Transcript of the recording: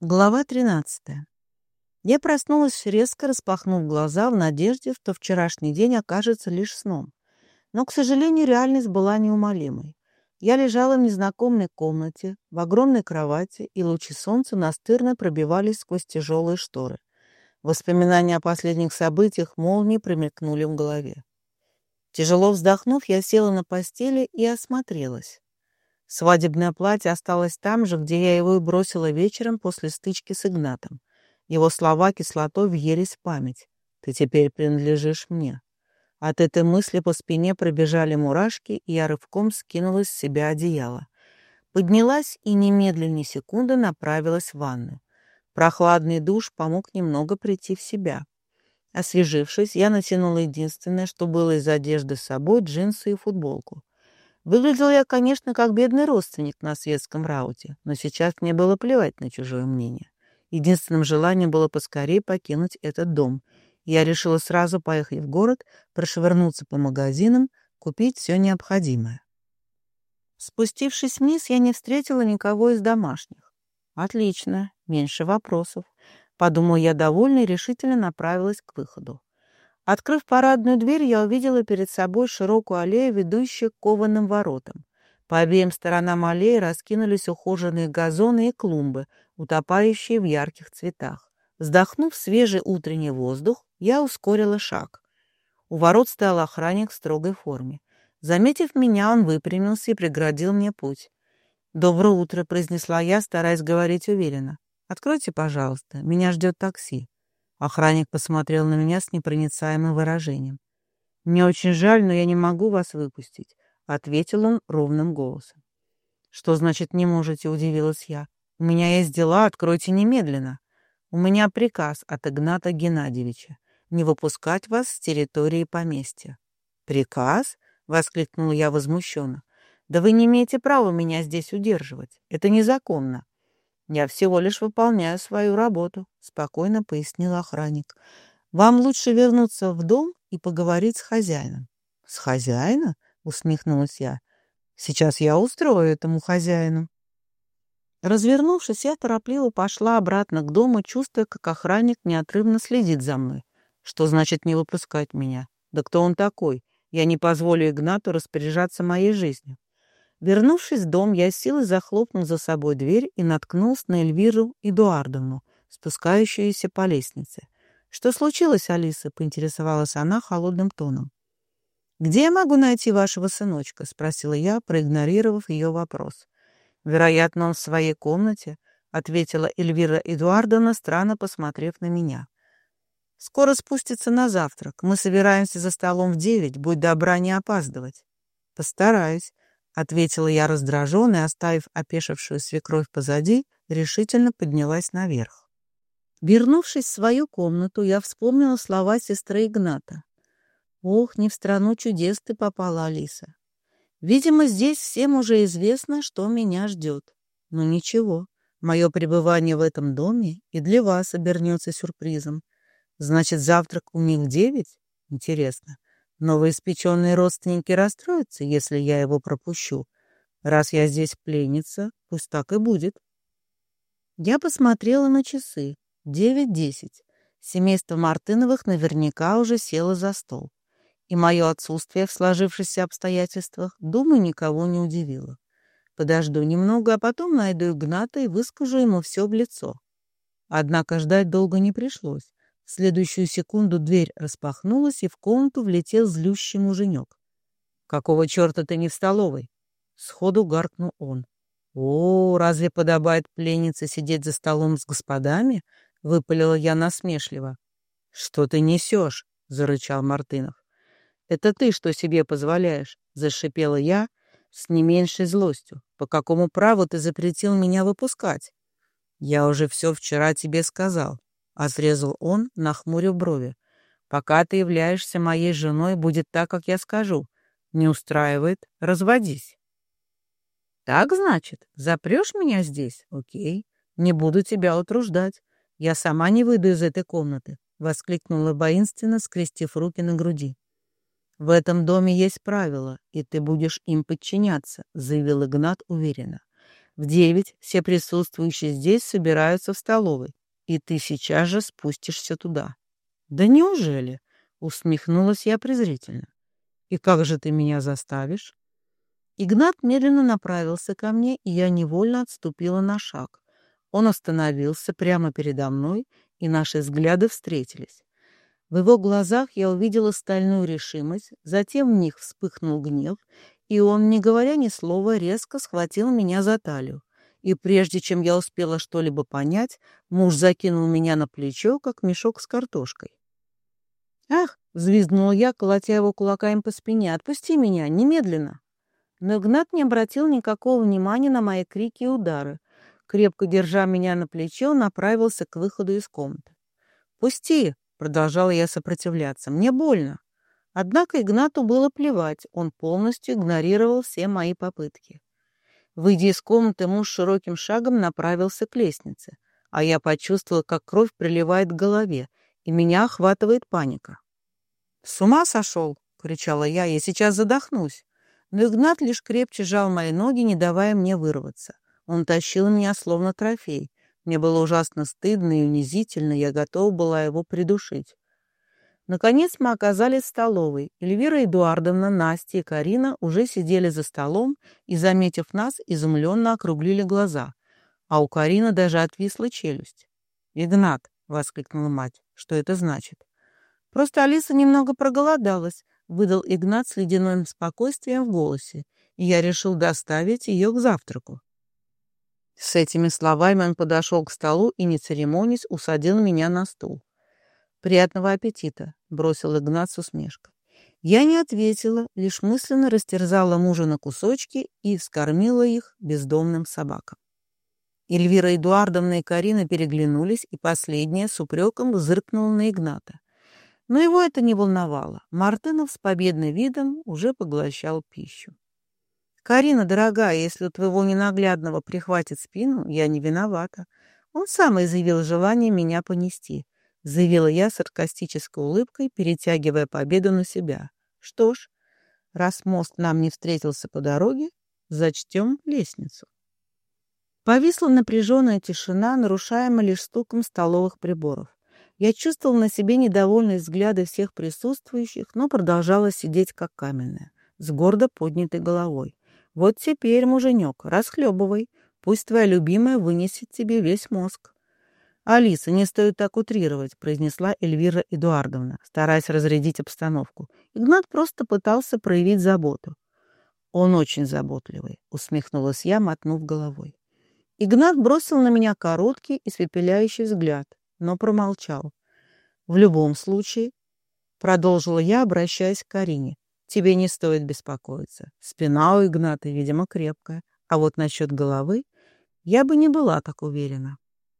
Глава 13. Я проснулась, резко распахнув глаза в надежде, что вчерашний день окажется лишь сном. Но, к сожалению, реальность была неумолимой. Я лежала в незнакомой комнате, в огромной кровати, и лучи солнца настырно пробивались сквозь тяжелые шторы. Воспоминания о последних событиях молнией промелькнули в голове. Тяжело вздохнув, я села на постели и осмотрелась. Свадебное платье осталось там же, где я его и бросила вечером после стычки с Игнатом. Его слова кислотой въелись в память. «Ты теперь принадлежишь мне». От этой мысли по спине пробежали мурашки, и я рывком скинула с себя одеяло. Поднялась и немедленно секунды направилась в ванну. Прохладный душ помог немного прийти в себя. Освежившись, я натянула единственное, что было из одежды с собой, джинсы и футболку. Выглядел я, конечно, как бедный родственник на светском рауте, но сейчас мне было плевать на чужое мнение. Единственным желанием было поскорее покинуть этот дом. Я решила сразу поехать в город, прошвырнуться по магазинам, купить все необходимое. Спустившись вниз, я не встретила никого из домашних. Отлично, меньше вопросов. Подумала я довольно и решительно направилась к выходу. Открыв парадную дверь, я увидела перед собой широкую аллею, ведущую к кованым воротам. По обеим сторонам аллеи раскинулись ухоженные газоны и клумбы, утопающие в ярких цветах. Вздохнув свежий утренний воздух, я ускорила шаг. У ворот стоял охранник в строгой форме. Заметив меня, он выпрямился и преградил мне путь. «Доброе утро», — произнесла я, стараясь говорить уверенно. «Откройте, пожалуйста, меня ждет такси». Охранник посмотрел на меня с непроницаемым выражением. «Мне очень жаль, но я не могу вас выпустить», — ответил он ровным голосом. «Что значит «не можете»?» — удивилась я. «У меня есть дела, откройте немедленно. У меня приказ от Игната Геннадьевича не выпускать вас с территории поместья». «Приказ?» — воскликнул я возмущенно. «Да вы не имеете права меня здесь удерживать. Это незаконно». «Я всего лишь выполняю свою работу», — спокойно пояснил охранник. «Вам лучше вернуться в дом и поговорить с хозяином». «С хозяином?» — усмехнулась я. «Сейчас я устрою этому хозяину». Развернувшись, я торопливо пошла обратно к дому, чувствуя, как охранник неотрывно следит за мной. Что значит не выпускать меня? Да кто он такой? Я не позволю Игнату распоряжаться моей жизнью. Вернувшись в дом, я силой захлопнул за собой дверь и наткнулся на Эльвиру Эдуардовну, спускающуюся по лестнице. «Что случилось, Алиса?» — поинтересовалась она холодным тоном. «Где я могу найти вашего сыночка?» — спросила я, проигнорировав ее вопрос. «Вероятно, он в своей комнате», — ответила Эльвира Эдуардовна, странно посмотрев на меня. «Скоро спустится на завтрак. Мы собираемся за столом в девять. Будь добра не опаздывать». «Постараюсь», ответила я раздраженно оставив опешившую свекровь позади, решительно поднялась наверх. Вернувшись в свою комнату, я вспомнила слова сестры Игната. «Ох, не в страну чудес ты попала, Алиса. Видимо, здесь всем уже известно, что меня ждет. Но ничего, мое пребывание в этом доме и для вас обернется сюрпризом. Значит, завтрак у них девять? Интересно, Новоиспеченные родственники расстроятся, если я его пропущу. Раз я здесь пленница, пусть так и будет. Я посмотрела на часы. Девять-десять. Семейство Мартыновых наверняка уже село за стол. И мое отсутствие в сложившихся обстоятельствах, думаю, никого не удивило. Подожду немного, а потом найду Игната и выскажу ему все в лицо. Однако ждать долго не пришлось. В следующую секунду дверь распахнулась, и в комнату влетел злющий муженек. «Какого черта ты не в столовой?» Сходу гаркнул он. «О, разве подобает пленнице сидеть за столом с господами?» — выпалила я насмешливо. «Что ты несешь?» — зарычал Мартынов. «Это ты что себе позволяешь?» — зашипела я с не меньшей злостью. «По какому праву ты запретил меня выпускать?» «Я уже все вчера тебе сказал. Отрезал он, нахмурив брови. «Пока ты являешься моей женой, будет так, как я скажу. Не устраивает — разводись». «Так, значит, запрешь меня здесь? Окей. Не буду тебя утруждать. Я сама не выйду из этой комнаты», — воскликнула воинственно, скрестив руки на груди. «В этом доме есть правила, и ты будешь им подчиняться», — заявил Игнат уверенно. В девять все присутствующие здесь собираются в столовой, и ты сейчас же спустишься туда». «Да неужели?» — усмехнулась я презрительно. «И как же ты меня заставишь?» Игнат медленно направился ко мне, и я невольно отступила на шаг. Он остановился прямо передо мной, и наши взгляды встретились. В его глазах я увидела стальную решимость, затем в них вспыхнул гнев, и он, не говоря ни слова, резко схватил меня за талию. И прежде чем я успела что-либо понять, муж закинул меня на плечо, как мешок с картошкой. «Ах!» — взвизгнула я, колотя его кулаками по спине. «Отпусти меня! Немедленно!» Но Игнат не обратил никакого внимания на мои крики и удары. Крепко держа меня на плечо, направился к выходу из комнаты. «Пусти!» — продолжала я сопротивляться. «Мне больно!» Однако Игнату было плевать, он полностью игнорировал все мои попытки. Выйдя из комнаты, муж широким шагом направился к лестнице, а я почувствовала, как кровь приливает к голове, и меня охватывает паника. «С ума сошел!» — кричала я. «Я сейчас задохнусь!» Но Игнат лишь крепче жал мои ноги, не давая мне вырваться. Он тащил меня, словно трофей. Мне было ужасно стыдно и унизительно, я готова была его придушить. Наконец мы оказались в столовой. Эльвира Эдуардовна, Настя и Карина уже сидели за столом и, заметив нас, изумленно округлили глаза. А у Карины даже отвисла челюсть. «Игнат!» — воскликнула мать. «Что это значит?» «Просто Алиса немного проголодалась выдал Игнат с ледяным спокойствием в голосе, и я решил доставить ее к завтраку. С этими словами он подошел к столу и, не церемонясь, усадил меня на стул. «Приятного аппетита!» — бросил Игнат с усмешкой. Я не ответила, лишь мысленно растерзала мужа на кусочки и вскормила их бездомным собакам. Эльвира Эдуардовна и Карина переглянулись, и последняя с упреком зыркнула на Игната. Но его это не волновало. Мартынов с победным видом уже поглощал пищу. «Карина, дорогая, если у твоего ненаглядного прихватит спину, я не виновата. Он сам изъявил желание меня понести», — заявила я саркастической улыбкой, перетягивая победу на себя. «Что ж, раз мост нам не встретился по дороге, зачтем лестницу». Повисла напряженная тишина, нарушаемая лишь стуком столовых приборов. Я чувствовал на себе недовольные взгляды всех присутствующих, но продолжала сидеть как каменная, с гордо поднятой головой. Вот теперь, муженек, расхлебывай. Пусть твоя любимая вынесет тебе весь мозг. «Алиса, не стоит так утрировать», — произнесла Эльвира Эдуардовна, стараясь разрядить обстановку. Игнат просто пытался проявить заботу. «Он очень заботливый», — усмехнулась я, мотнув головой. Игнат бросил на меня короткий, испепеляющий взгляд но промолчал. «В любом случае», — продолжила я, обращаясь к Карине, «тебе не стоит беспокоиться. Спина у Игната, видимо, крепкая, а вот насчет головы я бы не была так уверена».